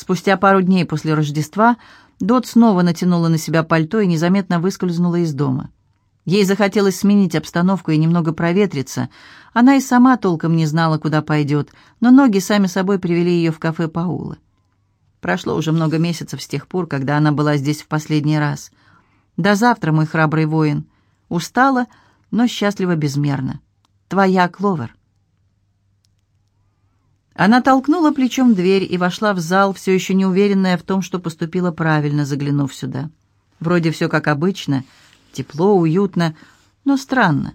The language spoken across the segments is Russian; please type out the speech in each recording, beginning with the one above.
Спустя пару дней после Рождества Дот снова натянула на себя пальто и незаметно выскользнула из дома. Ей захотелось сменить обстановку и немного проветриться. Она и сама толком не знала, куда пойдет, но ноги сами собой привели ее в кафе Паула. Прошло уже много месяцев с тех пор, когда она была здесь в последний раз. До завтра, мой храбрый воин. Устала, но счастлива безмерно. Твоя Кловер. Она толкнула плечом дверь и вошла в зал, все еще не уверенная в том, что поступила правильно, заглянув сюда. Вроде все как обычно, тепло, уютно, но странно.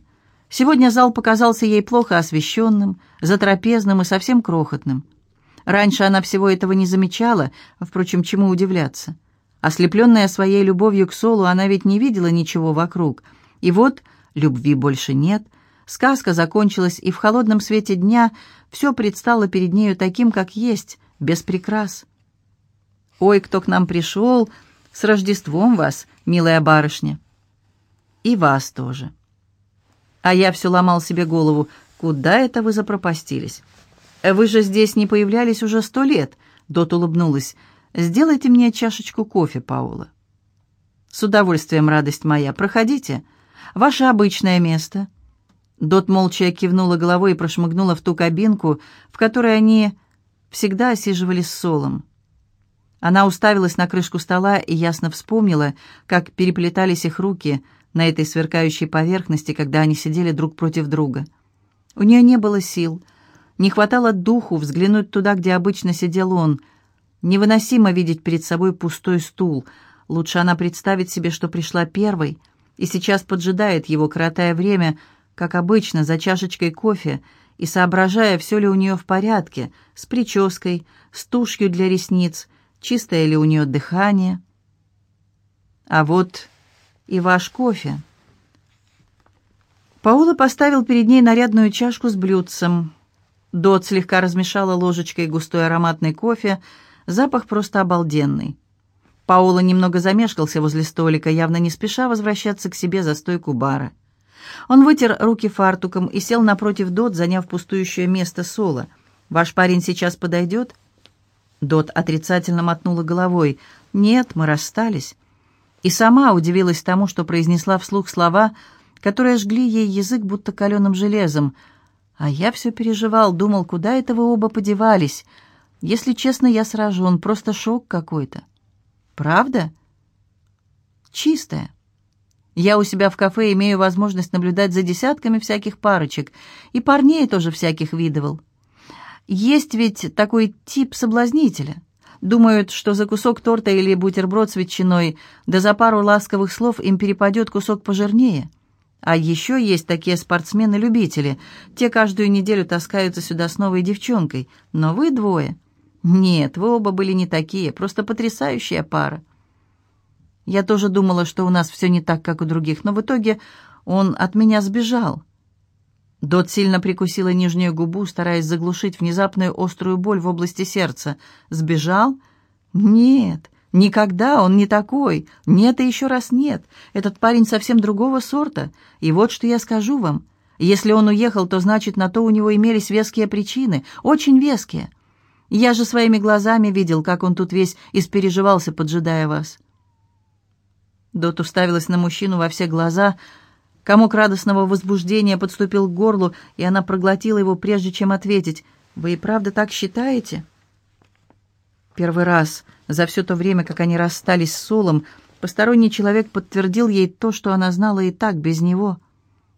Сегодня зал показался ей плохо освещенным, затрапезным и совсем крохотным. Раньше она всего этого не замечала, впрочем, чему удивляться. Ослепленная своей любовью к Солу, она ведь не видела ничего вокруг. И вот любви больше нет, сказка закончилась, и в холодном свете дня все предстало перед нею таким, как есть, без прикрас. «Ой, кто к нам пришел! С Рождеством вас, милая барышня!» «И вас тоже!» А я все ломал себе голову, куда это вы запропастились? Вы же здесь не появлялись уже сто лет, Дот улыбнулась. Сделайте мне чашечку кофе, Паула. С удовольствием, радость моя, проходите. Ваше обычное место. Дот молча кивнула головой и прошмыгнула в ту кабинку, в которой они всегда осиживали с Солом. Она уставилась на крышку стола и ясно вспомнила, как переплетались их руки на этой сверкающей поверхности, когда они сидели друг против друга. У нее не было сил, не хватало духу взглянуть туда, где обычно сидел он. Невыносимо видеть перед собой пустой стул. Лучше она представить себе, что пришла первой и сейчас поджидает его, коротая время — как обычно, за чашечкой кофе и соображая, все ли у нее в порядке, с прической, с тушью для ресниц, чистое ли у нее дыхание. А вот и ваш кофе. Паула поставил перед ней нарядную чашку с блюдцем. Дот слегка размешала ложечкой густой ароматный кофе, запах просто обалденный. Паула немного замешкался возле столика, явно не спеша возвращаться к себе за стойку бара. Он вытер руки фартуком и сел напротив Дот, заняв пустующее место Соло. «Ваш парень сейчас подойдет?» Дот отрицательно мотнула головой. «Нет, мы расстались». И сама удивилась тому, что произнесла вслух слова, которые жгли ей язык будто каленым железом. А я все переживал, думал, куда это вы оба подевались. Если честно, я сражен, просто шок какой-то. «Правда?» «Чистая». Я у себя в кафе имею возможность наблюдать за десятками всяких парочек, и парней тоже всяких видывал. Есть ведь такой тип соблазнителя. Думают, что за кусок торта или бутерброд с ветчиной, да за пару ласковых слов им перепадет кусок пожирнее. А еще есть такие спортсмены-любители. Те каждую неделю таскаются сюда с новой девчонкой. Но вы двое. Нет, вы оба были не такие, просто потрясающая пара. Я тоже думала, что у нас все не так, как у других, но в итоге он от меня сбежал. Дот сильно прикусила нижнюю губу, стараясь заглушить внезапную острую боль в области сердца. «Сбежал? Нет, никогда, он не такой. Нет и еще раз нет. Этот парень совсем другого сорта. И вот что я скажу вам. Если он уехал, то значит, на то у него имелись веские причины, очень веские. Я же своими глазами видел, как он тут весь испереживался, поджидая вас». Дот уставилась на мужчину во все глаза. Комок радостного возбуждения подступил к горлу, и она проглотила его, прежде чем ответить. «Вы и правда так считаете?» Первый раз за все то время, как они расстались с Солом, посторонний человек подтвердил ей то, что она знала и так, без него.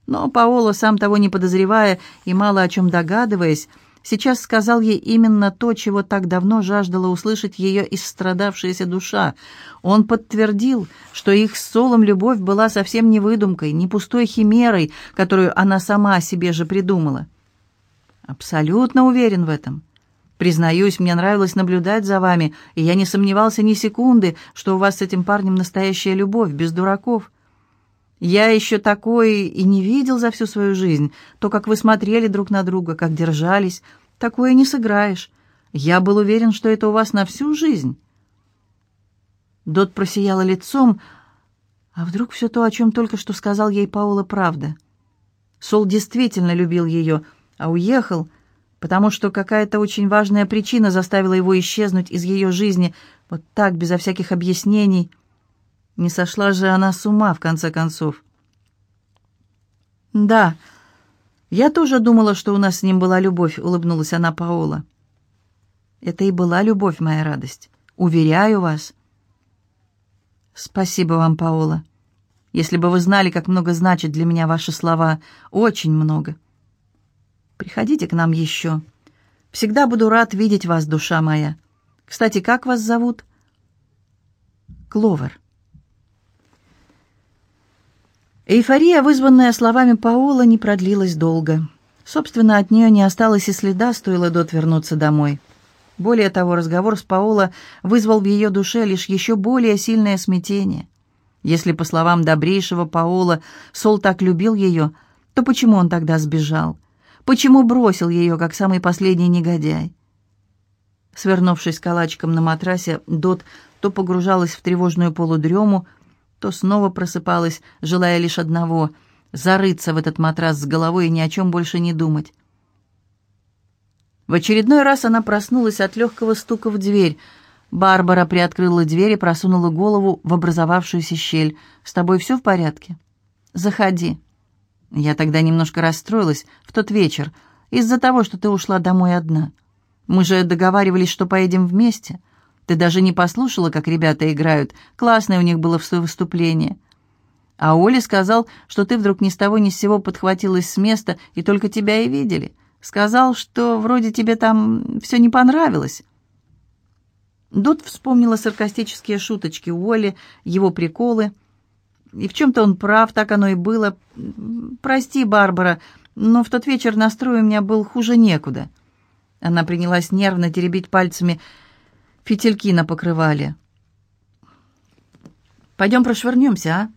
Но Паоло, сам того не подозревая и мало о чем догадываясь, сейчас сказал ей именно то, чего так давно жаждала услышать ее истрадавшаяся душа. Он подтвердил, что их с Солом любовь была совсем не выдумкой, не пустой химерой, которую она сама себе же придумала. «Абсолютно уверен в этом. Признаюсь, мне нравилось наблюдать за вами, и я не сомневался ни секунды, что у вас с этим парнем настоящая любовь, без дураков». Я еще такое и не видел за всю свою жизнь. То, как вы смотрели друг на друга, как держались, такое не сыграешь. Я был уверен, что это у вас на всю жизнь. Дот просияла лицом, а вдруг все то, о чем только что сказал ей Паула, правда. Сол действительно любил ее, а уехал, потому что какая-то очень важная причина заставила его исчезнуть из ее жизни вот так, безо всяких объяснений. Не сошла же она с ума, в конце концов. «Да, я тоже думала, что у нас с ним была любовь», — улыбнулась она Паола. «Это и была любовь, моя радость. Уверяю вас». «Спасибо вам, Паола. Если бы вы знали, как много значат для меня ваши слова, очень много. Приходите к нам еще. Всегда буду рад видеть вас, душа моя. Кстати, как вас зовут?» «Кловер». Эйфория, вызванная словами Паула, не продлилась долго. Собственно, от нее не осталось и следа, стоило Дот вернуться домой. Более того, разговор с Паула вызвал в ее душе лишь еще более сильное смятение. Если, по словам добрейшего Паула, Сол так любил ее, то почему он тогда сбежал? Почему бросил ее, как самый последний негодяй? Свернувшись калачиком на матрасе, Дот то погружалась в тревожную полудрему, то снова просыпалась, желая лишь одного — зарыться в этот матрас с головой и ни о чем больше не думать. В очередной раз она проснулась от легкого стука в дверь. Барбара приоткрыла дверь и просунула голову в образовавшуюся щель. «С тобой все в порядке?» «Заходи». Я тогда немножко расстроилась в тот вечер из-за того, что ты ушла домой одна. Мы же договаривались, что поедем вместе. Ты даже не послушала, как ребята играют. Классное у них было выступление. А Оля сказал, что ты вдруг ни с того ни с сего подхватилась с места, и только тебя и видели. Сказал, что вроде тебе там все не понравилось». Дот вспомнила саркастические шуточки Уолли, его приколы. И в чем-то он прав, так оно и было. «Прости, Барбара, но в тот вечер настрой у меня был хуже некуда». Она принялась нервно теребить пальцами фитильки на покрывале. «Пойдем прошвырнемся, а?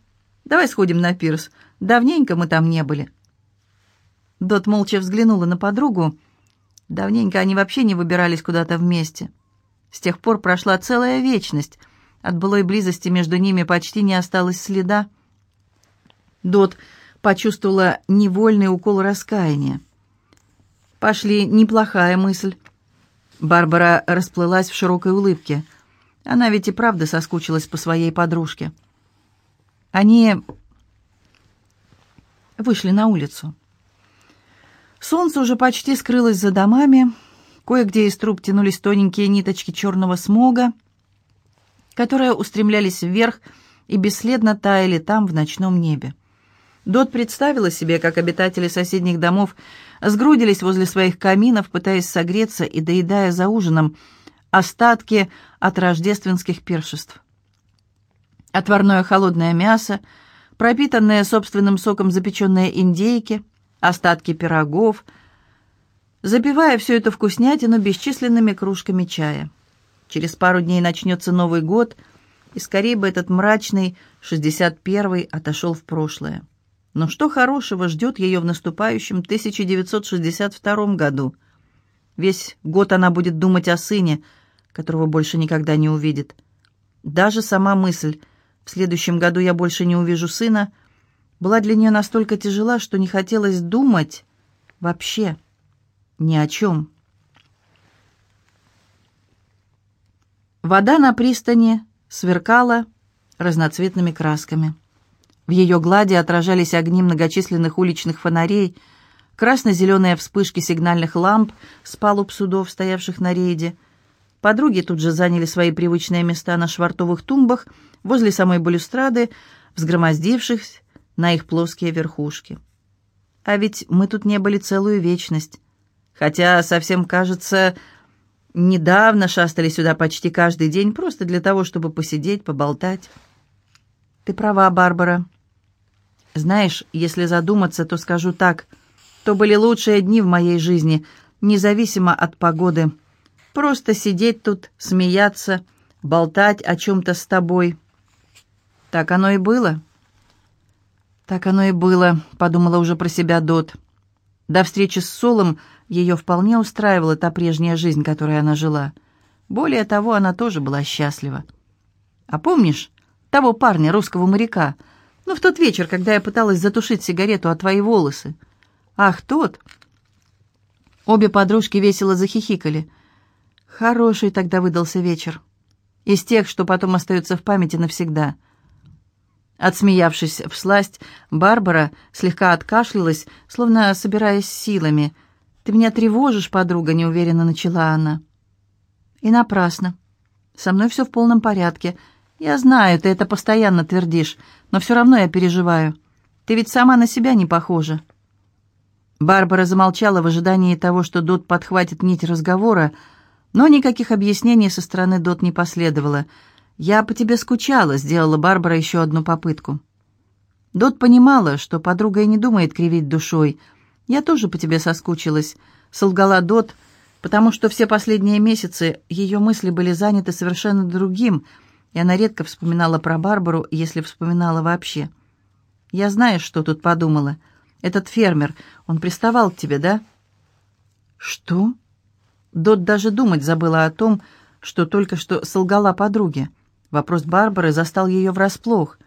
Давай сходим на пирс. Давненько мы там не были». Дот молча взглянула на подругу. Давненько они вообще не выбирались куда-то вместе. С тех пор прошла целая вечность. От былой близости между ними почти не осталось следа. Дот почувствовала невольный укол раскаяния. «Пошли, неплохая мысль». Барбара расплылась в широкой улыбке. Она ведь и правда соскучилась по своей подружке. Они вышли на улицу. Солнце уже почти скрылось за домами. Кое-где из труб тянулись тоненькие ниточки черного смога, которые устремлялись вверх и бесследно таяли там, в ночном небе. Дот представила себе, как обитатели соседних домов сгрудились возле своих каминов, пытаясь согреться и доедая за ужином остатки от рождественских пиршеств. Отварное холодное мясо, пропитанные собственным соком запеченные индейки, остатки пирогов, запивая все это вкуснятину бесчисленными кружками чая. Через пару дней начнется Новый год, и скорее бы этот мрачный 61-й отошел в прошлое. Но что хорошего ждет ее в наступающем 1962 году? Весь год она будет думать о сыне, которого больше никогда не увидит. Даже сама мысль «в следующем году я больше не увижу сына» была для нее настолько тяжела, что не хотелось думать вообще ни о чем. Вода на пристани сверкала разноцветными красками. В ее глади отражались огни многочисленных уличных фонарей, красно-зеленые вспышки сигнальных ламп с палуб судов, стоявших на рейде. Подруги тут же заняли свои привычные места на швартовых тумбах возле самой балюстрады, взгромоздившись на их плоские верхушки. А ведь мы тут не были целую вечность. Хотя, совсем кажется, недавно шастали сюда почти каждый день, просто для того, чтобы посидеть, поболтать. Ты права, Барбара. Знаешь, если задуматься, то скажу так. То были лучшие дни в моей жизни, независимо от погоды. Просто сидеть тут, смеяться, болтать о чем-то с тобой. Так оно и было. Так оно и было, подумала уже про себя Дот. До встречи с Солом ее вполне устраивала та прежняя жизнь, которой она жила. Более того, она тоже была счастлива. А помнишь того парня, русского моряка, ну, в тот вечер, когда я пыталась затушить сигарету о твои волосы. Ах, тот. Обе подружки весело захихикали. Хороший тогда выдался вечер. Из тех, что потом остаются в памяти навсегда. Отсмеявшись в сласть, Барбара слегка откашлялась, словно собираясь силами. «Ты меня тревожишь, подруга», — неуверенно начала она. «И напрасно. Со мной все в полном порядке. Я знаю, ты это постоянно твердишь, но все равно я переживаю. Ты ведь сама на себя не похожа». Барбара замолчала в ожидании того, что Дот подхватит нить разговора, но никаких объяснений со стороны Дот не последовало. «Я по тебе скучала», — сделала Барбара еще одну попытку. Дот понимала, что подруга и не думает кривить душой. «Я тоже по тебе соскучилась», — солгала Дот, потому что все последние месяцы ее мысли были заняты совершенно другим, и она редко вспоминала про Барбару, если вспоминала вообще. «Я знаю, что тут подумала. Этот фермер, он приставал к тебе, да?» «Что?» Дот даже думать забыла о том, что только что солгала подруге. Вопрос Барбары застал ее врасплох.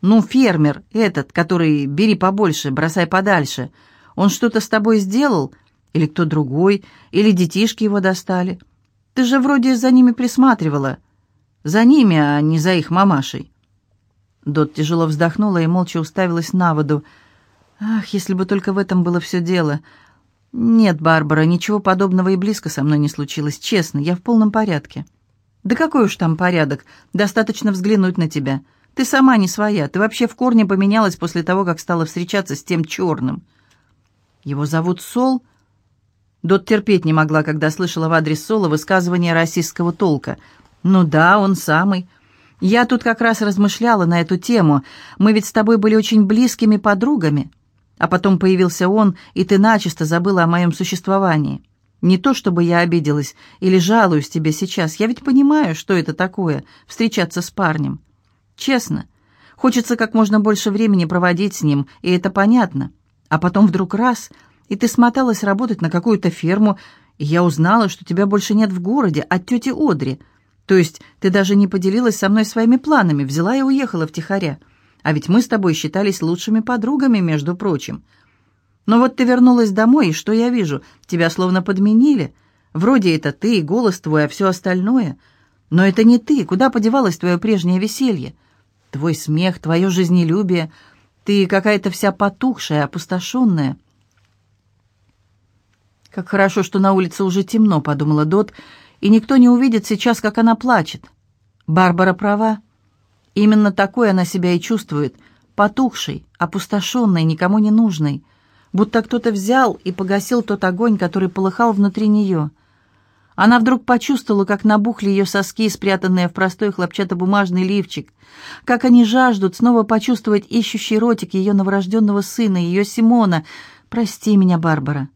«Ну, фермер, этот, который бери побольше, бросай подальше, он что-то с тобой сделал? Или кто другой? Или детишки его достали? Ты же вроде за ними присматривала. За ними, а не за их мамашей». Дот тяжело вздохнула и молча уставилась на воду. «Ах, если бы только в этом было все дело!» «Нет, Барбара, ничего подобного и близко со мной не случилось. Честно, я в полном порядке». «Да какой уж там порядок? Достаточно взглянуть на тебя. Ты сама не своя. Ты вообще в корне поменялась после того, как стала встречаться с тем черным». «Его зовут Сол?» Дот терпеть не могла, когда слышала в адрес Сола высказывание российского толка. «Ну да, он самый. Я тут как раз размышляла на эту тему. Мы ведь с тобой были очень близкими подругами». А потом появился он, и ты начисто забыла о моем существовании. Не то чтобы я обиделась или жалуюсь тебе сейчас. Я ведь понимаю, что это такое — встречаться с парнем. Честно, хочется как можно больше времени проводить с ним, и это понятно. А потом вдруг раз, и ты смоталась работать на какую-то ферму, и я узнала, что тебя больше нет в городе, от тети Одри. То есть ты даже не поделилась со мной своими планами, взяла и уехала втихаря. А ведь мы с тобой считались лучшими подругами, между прочим. Но вот ты вернулась домой, и что я вижу? Тебя словно подменили. Вроде это ты, и голос твой, а все остальное. Но это не ты. Куда подевалось твое прежнее веселье? Твой смех, твое жизнелюбие. Ты какая-то вся потухшая, опустошенная. «Как хорошо, что на улице уже темно», — подумала Дот, «и никто не увидит сейчас, как она плачет. Барбара права. Именно такой она себя и чувствует, потухшей, опустошенной, никому не нужной, будто кто-то взял и погасил тот огонь, который полыхал внутри нее. Она вдруг почувствовала, как набухли ее соски, спрятанные в простой хлопчатобумажный лифчик, как они жаждут снова почувствовать ищущий ротик ее новорожденного сына, ее Симона. «Прости меня, Барбара».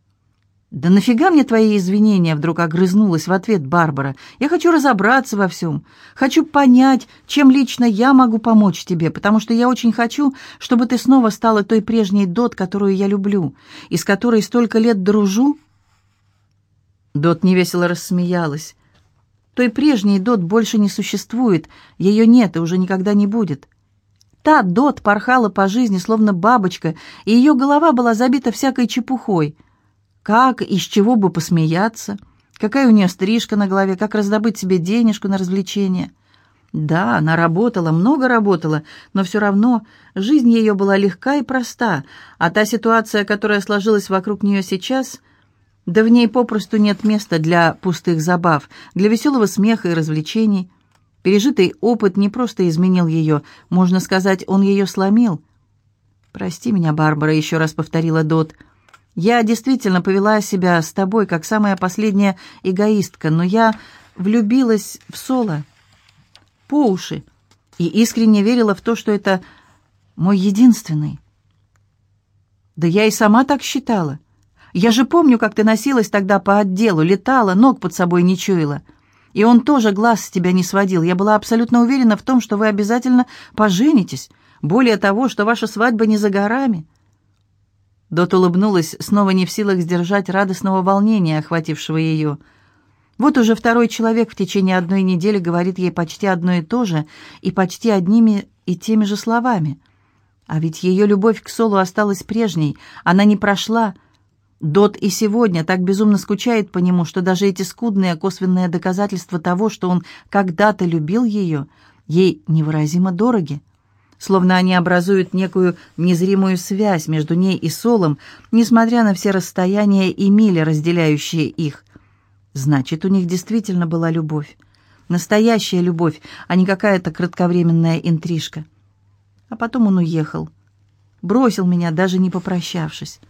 «Да нафига мне твои извинения?» — вдруг огрызнулась в ответ Барбара. «Я хочу разобраться во всем. Хочу понять, чем лично я могу помочь тебе, потому что я очень хочу, чтобы ты снова стала той прежней Дот, которую я люблю, и с которой столько лет дружу». Дот невесело рассмеялась. «Той прежней Дот больше не существует, ее нет и уже никогда не будет». Та Дот порхала по жизни, словно бабочка, и ее голова была забита всякой чепухой — как, из чего бы посмеяться? Какая у нее стрижка на голове? Как раздобыть себе денежку на развлечение? Да, она работала, много работала, но все равно жизнь ее была легка и проста, а та ситуация, которая сложилась вокруг нее сейчас, да в ней попросту нет места для пустых забав, для веселого смеха и развлечений. Пережитый опыт не просто изменил ее, можно сказать, он ее сломил. «Прости меня, Барбара», — еще раз повторила Дот, — я действительно повела себя с тобой, как самая последняя эгоистка, но я влюбилась в Соло по уши и искренне верила в то, что это мой единственный. Да я и сама так считала. Я же помню, как ты носилась тогда по отделу, летала, ног под собой не чуяла. И он тоже глаз с тебя не сводил. Я была абсолютно уверена в том, что вы обязательно поженитесь. Более того, что ваша свадьба не за горами. Дот улыбнулась, снова не в силах сдержать радостного волнения, охватившего ее. Вот уже второй человек в течение одной недели говорит ей почти одно и то же, и почти одними и теми же словами. А ведь ее любовь к Солу осталась прежней, она не прошла. Дот и сегодня так безумно скучает по нему, что даже эти скудные косвенные доказательства того, что он когда-то любил ее, ей невыразимо дороги. Словно они образуют некую незримую связь между ней и Солом, несмотря на все расстояния и мили, разделяющие их. Значит, у них действительно была любовь. Настоящая любовь, а не какая-то кратковременная интрижка. А потом он уехал. Бросил меня, даже не попрощавшись.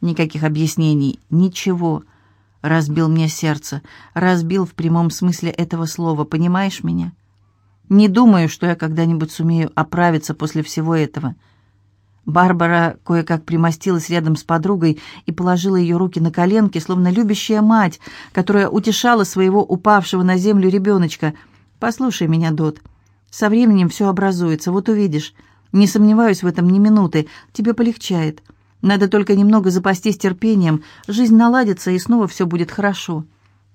Никаких объяснений, ничего. Разбил мне сердце, разбил в прямом смысле этого слова, понимаешь меня? Не думаю, что я когда-нибудь сумею оправиться после всего этого. Барбара кое-как примостилась рядом с подругой и положила ее руки на коленки, словно любящая мать, которая утешала своего упавшего на землю ребеночка. «Послушай меня, Дот. Со временем все образуется, вот увидишь. Не сомневаюсь в этом ни минуты. Тебе полегчает. Надо только немного запастись терпением. Жизнь наладится, и снова все будет хорошо.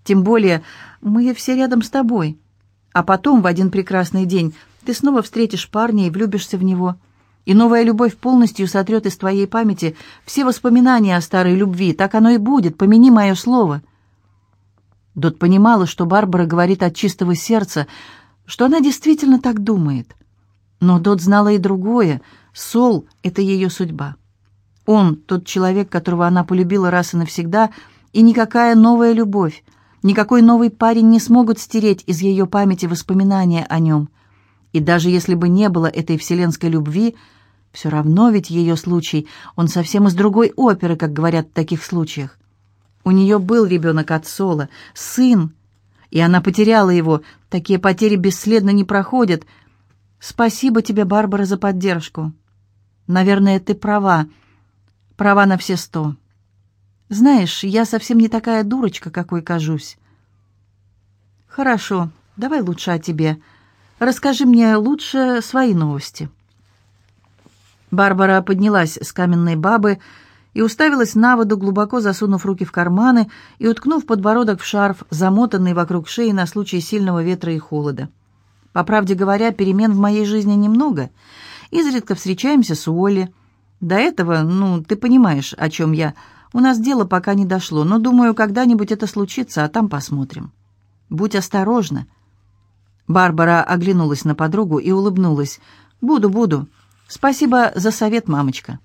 Тем более мы все рядом с тобой. А потом, в один прекрасный день, ты снова встретишь парня и влюбишься в него. И новая любовь полностью сотрет из твоей памяти все воспоминания о старой любви. Так оно и будет, помяни мое слово». Дот понимала, что Барбара говорит от чистого сердца, что она действительно так думает. Но Дот знала и другое. Сол — это ее судьба. Он, тот человек, которого она полюбила раз и навсегда, и никакая новая любовь, никакой новый парень не смогут стереть из ее памяти воспоминания о нем. И даже если бы не было этой вселенской любви, все равно ведь ее случай, он совсем из другой оперы, как говорят в таких случаях. У нее был ребенок от Сола, сын, и она потеряла его. Такие потери бесследно не проходят. Спасибо тебе, Барбара, за поддержку. Наверное, ты права. Права на все сто. Знаешь, я совсем не такая дурочка, какой кажусь. Хорошо, давай лучше о тебе. Расскажи мне лучше свои новости. Барбара поднялась с каменной бабы и уставилась на воду, глубоко засунув руки в карманы и уткнув подбородок в шарф, замотанный вокруг шеи на случай сильного ветра и холода. По правде говоря, перемен в моей жизни немного. Изредка встречаемся с Уолли, до этого, ну, ты понимаешь, о чем я. У нас дело пока не дошло, но, думаю, когда-нибудь это случится, а там посмотрим. Будь осторожна». Барбара оглянулась на подругу и улыбнулась. «Буду, буду. Спасибо за совет, мамочка.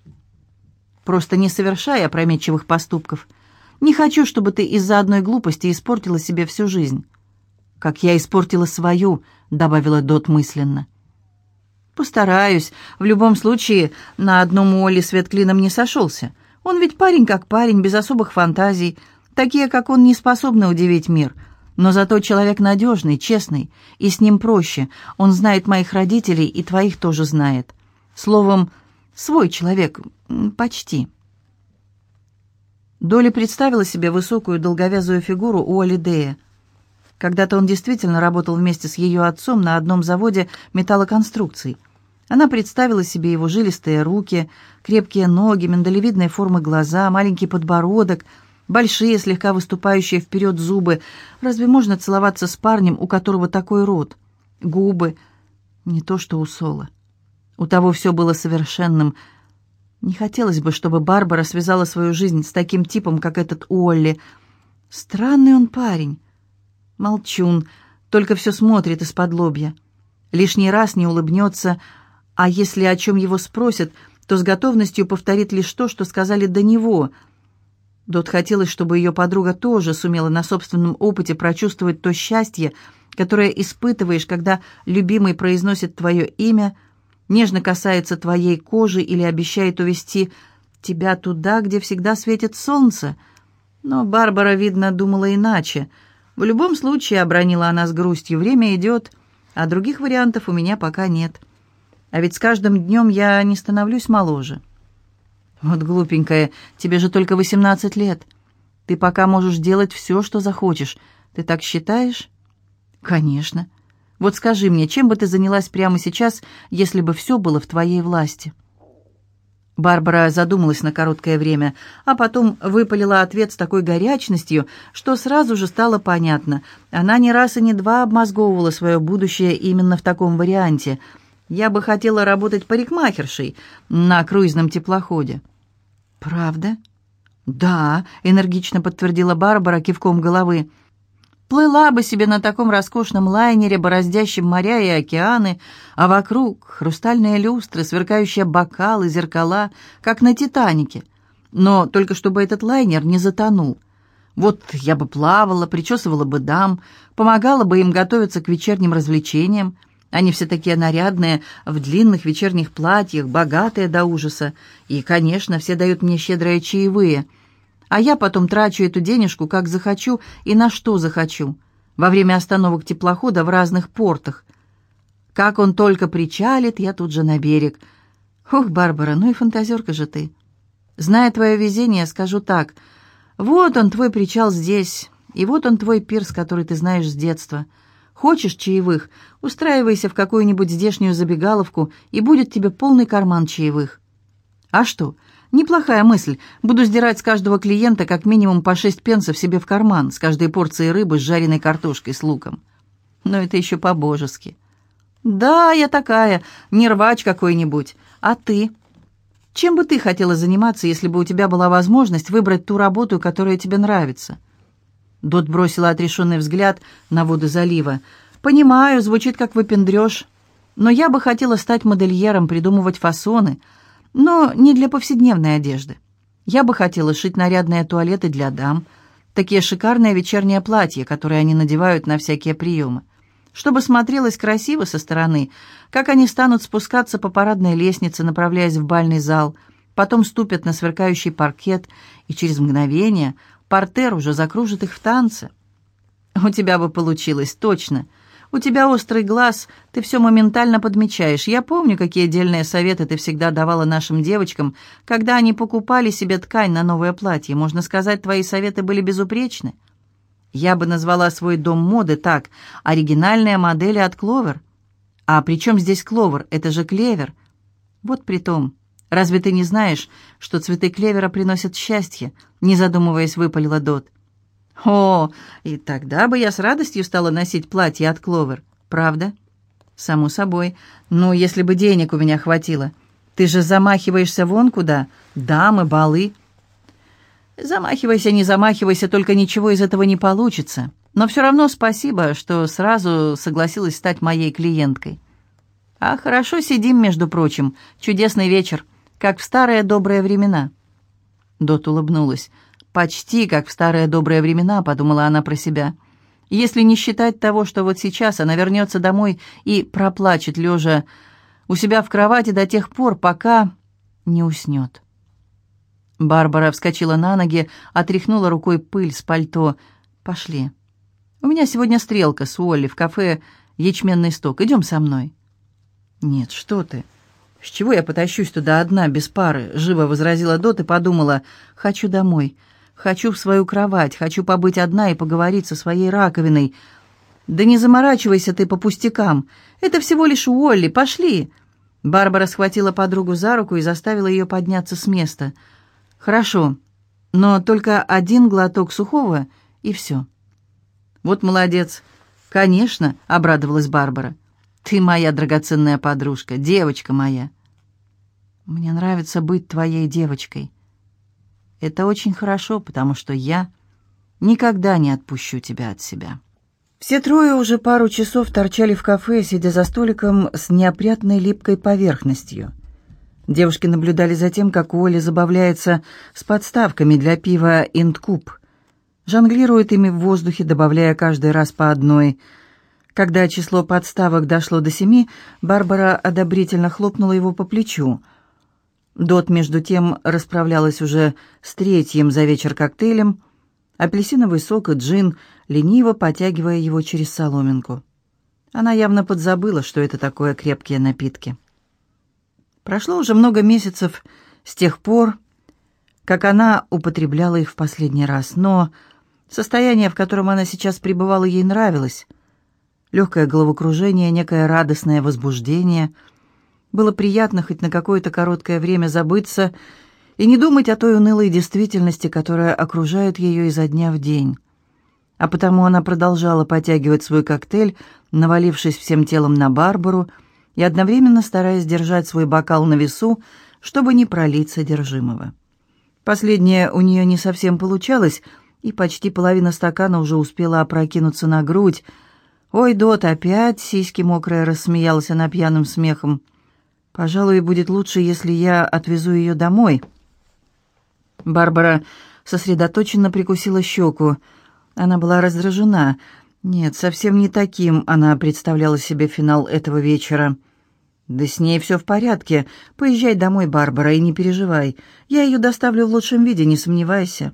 Просто не совершай опрометчивых поступков. Не хочу, чтобы ты из-за одной глупости испортила себе всю жизнь». «Как я испортила свою», — добавила Дот мысленно. «Постараюсь. В любом случае, на одном Уолли свет клином не сошелся. Он ведь парень как парень, без особых фантазий. Такие, как он, не способны удивить мир. Но зато человек надежный, честный, и с ним проще. Он знает моих родителей и твоих тоже знает. Словом, свой человек. Почти». Доли представила себе высокую долговязую фигуру Уолли Дея. Когда-то он действительно работал вместе с ее отцом на одном заводе металлоконструкций – она представила себе его жилистые руки, крепкие ноги, миндалевидной формы глаза, маленький подбородок, большие, слегка выступающие вперед зубы. Разве можно целоваться с парнем, у которого такой рот? Губы. Не то, что у Сола. У того все было совершенным. Не хотелось бы, чтобы Барбара связала свою жизнь с таким типом, как этот Уолли. Странный он парень. Молчун, только все смотрит из-под лобья. Лишний раз не улыбнется, а если о чем его спросят, то с готовностью повторит лишь то, что сказали до него. Дот хотелось, чтобы ее подруга тоже сумела на собственном опыте прочувствовать то счастье, которое испытываешь, когда любимый произносит твое имя, нежно касается твоей кожи или обещает увести тебя туда, где всегда светит солнце. Но Барбара, видно, думала иначе. В любом случае, обронила она с грустью, время идет, а других вариантов у меня пока нет. А ведь с каждым днем я не становлюсь моложе. Вот глупенькая, тебе же только восемнадцать лет. Ты пока можешь делать все, что захочешь. Ты так считаешь? Конечно. Вот скажи мне, чем бы ты занялась прямо сейчас, если бы все было в твоей власти?» Барбара задумалась на короткое время, а потом выпалила ответ с такой горячностью, что сразу же стало понятно. Она не раз и не два обмозговывала свое будущее именно в таком варианте — я бы хотела работать парикмахершей на круизном теплоходе». «Правда?» «Да», — энергично подтвердила Барбара кивком головы. «Плыла бы себе на таком роскошном лайнере, бороздящем моря и океаны, а вокруг хрустальные люстры, сверкающие бокалы, зеркала, как на «Титанике». Но только чтобы этот лайнер не затонул. Вот я бы плавала, причесывала бы дам, помогала бы им готовиться к вечерним развлечениям. Они все такие нарядные, в длинных вечерних платьях, богатые до ужаса. И, конечно, все дают мне щедрые чаевые — а я потом трачу эту денежку, как захочу и на что захочу, во время остановок теплохода в разных портах. Как он только причалит, я тут же на берег. Ох, Барбара, ну и фантазерка же ты. Зная твое везение, скажу так. Вот он, твой причал здесь, и вот он, твой пирс, который ты знаешь с детства. Хочешь чаевых, устраивайся в какую-нибудь здешнюю забегаловку, и будет тебе полный карман чаевых. А что, — Неплохая мысль. Буду сдирать с каждого клиента как минимум по шесть пенсов себе в карман, с каждой порцией рыбы с жареной картошкой с луком. Но это еще по-божески. Да, я такая, не рвач какой-нибудь. А ты? Чем бы ты хотела заниматься, если бы у тебя была возможность выбрать ту работу, которая тебе нравится? Дот бросила отрешенный взгляд на воды залива. «Понимаю, звучит как выпендрешь, но я бы хотела стать модельером, придумывать фасоны» но не для повседневной одежды. Я бы хотела шить нарядные туалеты для дам, такие шикарные вечерние платья, которые они надевают на всякие приемы, чтобы смотрелось красиво со стороны, как они станут спускаться по парадной лестнице, направляясь в бальный зал, потом ступят на сверкающий паркет, и через мгновение портер уже закружит их в танце. У тебя бы получилось, точно — у тебя острый глаз, ты все моментально подмечаешь. Я помню, какие дельные советы ты всегда давала нашим девочкам, когда они покупали себе ткань на новое платье. Можно сказать, твои советы были безупречны. Я бы назвала свой дом моды так. Оригинальные модели от Кловер. А при чем здесь Кловер? Это же клевер. Вот при том. Разве ты не знаешь, что цветы клевера приносят счастье? Не задумываясь, выпалила Дот. «О, и тогда бы я с радостью стала носить платье от Кловер. Правда?» «Само собой. Но если бы денег у меня хватило. Ты же замахиваешься вон куда. Дамы, балы». «Замахивайся, не замахивайся, только ничего из этого не получится. Но все равно спасибо, что сразу согласилась стать моей клиенткой». «А хорошо сидим, между прочим. Чудесный вечер, как в старые добрые времена». Дот улыбнулась. «Почти как в старые добрые времена», — подумала она про себя. «Если не считать того, что вот сейчас она вернется домой и проплачет, лежа у себя в кровати до тех пор, пока не уснет». Барбара вскочила на ноги, отряхнула рукой пыль с пальто. «Пошли. У меня сегодня стрелка с Уолли в кафе «Ячменный сток». Идем со мной». «Нет, что ты. С чего я потащусь туда одна, без пары?» — живо возразила Дот и подумала. «Хочу домой. Хочу в свою кровать, хочу побыть одна и поговорить со своей раковиной. Да не заморачивайся ты по пустякам. Это всего лишь Уолли. Пошли. Барбара схватила подругу за руку и заставила ее подняться с места. Хорошо, но только один глоток сухого и все. Вот молодец. Конечно, обрадовалась Барбара. Ты моя драгоценная подружка, девочка моя. Мне нравится быть твоей девочкой. Это очень хорошо, потому что я никогда не отпущу тебя от себя. Все трое уже пару часов торчали в кафе, сидя за столиком с неопрятной липкой поверхностью. Девушки наблюдали за тем, как Оля забавляется с подставками для пива «Инткуб». Жонглирует ими в воздухе, добавляя каждый раз по одной. Когда число подставок дошло до семи, Барбара одобрительно хлопнула его по плечу – Дот, между тем, расправлялась уже с третьим за вечер коктейлем, апельсиновый сок и джин, лениво потягивая его через соломинку. Она явно подзабыла, что это такое крепкие напитки. Прошло уже много месяцев с тех пор, как она употребляла их в последний раз, но состояние, в котором она сейчас пребывала, ей нравилось. Легкое головокружение, некое радостное возбуждение — было приятно хоть на какое-то короткое время забыться и не думать о той унылой действительности, которая окружает ее изо дня в день. А потому она продолжала потягивать свой коктейль, навалившись всем телом на Барбару и одновременно стараясь держать свой бокал на весу, чтобы не пролить содержимого. Последнее у нее не совсем получалось, и почти половина стакана уже успела опрокинуться на грудь. «Ой, Дот, опять сиськи мокрые!» — рассмеялась она пьяным смехом. «Пожалуй, будет лучше, если я отвезу ее домой». Барбара сосредоточенно прикусила щеку. Она была раздражена. Нет, совсем не таким она представляла себе финал этого вечера. «Да с ней все в порядке. Поезжай домой, Барбара, и не переживай. Я ее доставлю в лучшем виде, не сомневайся».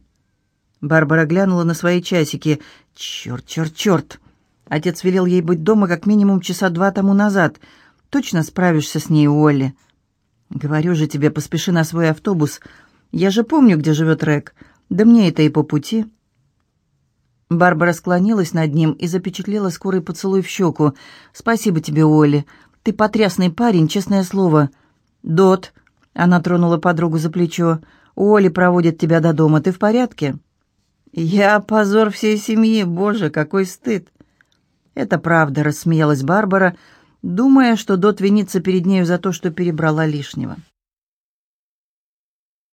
Барбара глянула на свои часики. «Черт, черт, черт!» Отец велел ей быть дома как минимум часа два тому назад. «Точно справишься с ней, Уолли?» «Говорю же тебе, поспеши на свой автобус. Я же помню, где живет Рек. Да мне это и по пути». Барбара склонилась над ним и запечатлела скорый поцелуй в щеку. «Спасибо тебе, Уолли. Ты потрясный парень, честное слово. Дот, она тронула подругу за плечо. Оли проводит тебя до дома. Ты в порядке? Я позор всей семьи. Боже, какой стыд. Это правда, рассмеялась Барбара, думая, что Дот винится перед нею за то, что перебрала лишнего.